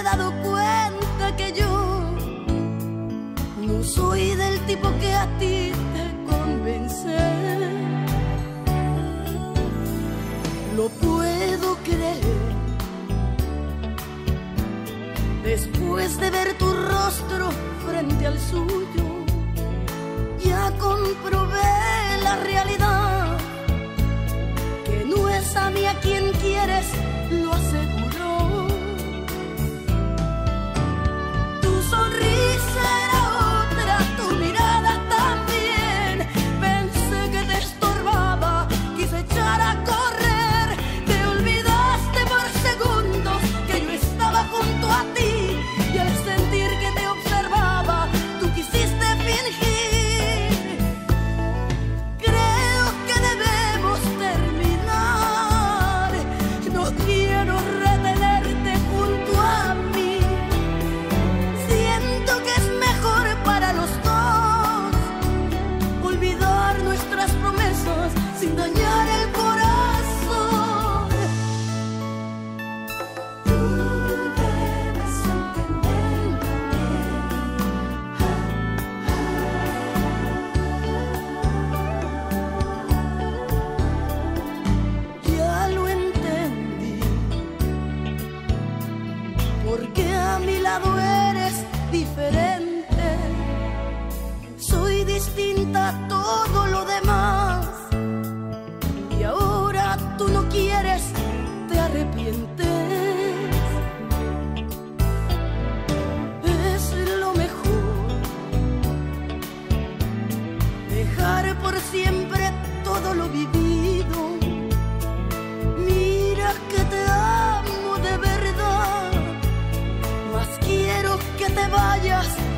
he dado cuenta que yo no soy del tipo que a ti te convence. Lo puedo creer. Después de ver tu rostro frente al suyo diferente. Soy distinta a todo lo demás. Y ahora tú no quieres, te arrepientes. Es lo mejor. Dejar por siempre todo lo vivido. vayas.